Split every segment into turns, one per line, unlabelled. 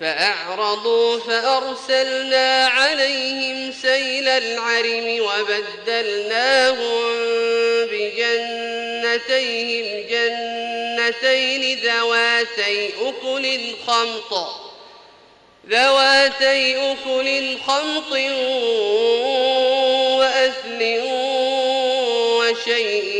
فأعرضوا فأرسلنا عليهم سيل العرم وبدلناهم بجنتيهم جنتين ذواتي أكل خمط ذواتي أكل خمط وأثل وشيء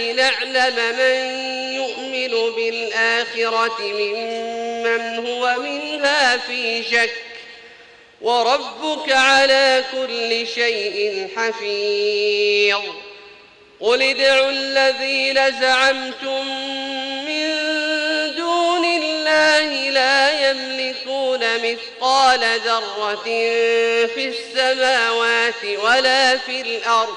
لنعلم من يؤمن بالآخرة ممن هو منها في شك. وربك على كل شيء حفيظ. قل ادعوا الذين زعمتم من دون الله لا يملكون مثقال ذرة في السماوات ولا في الأرض.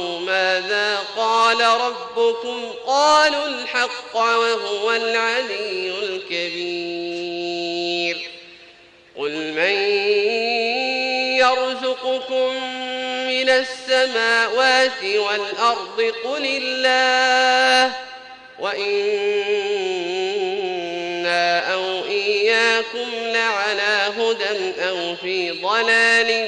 قال ربكم قالوا الحق وهو العلي الكبير. قل من يرزقكم من السماوات والأرض قل الله وإنا أو إياكم لعلى هدى أو في ضلال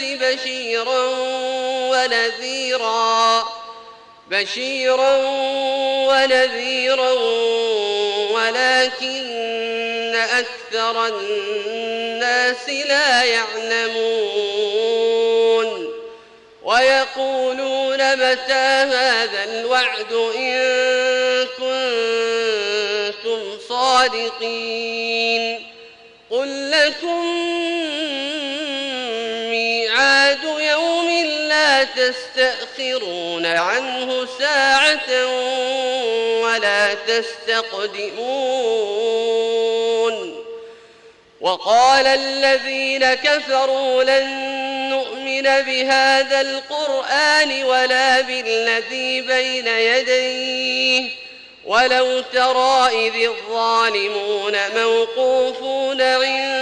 بشيرا ونذيرا. بشيرا ونذيرا ولكن أكثر الناس لا يعلمون. ويقولون متى هذا الوعد إن كنتم صادقين. قل لكم تستأخرون عنه ساعة ولا تستقدمون. وقال الذين كفروا لن نؤمن بهذا القرآن ولا بالذي بين يديه. ولو ترى إذ الظالمون موقوفون عند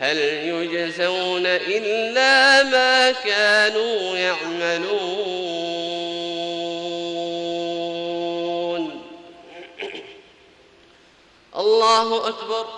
هل يجزون إلا ما كانوا يعملون؟ الله أكبر.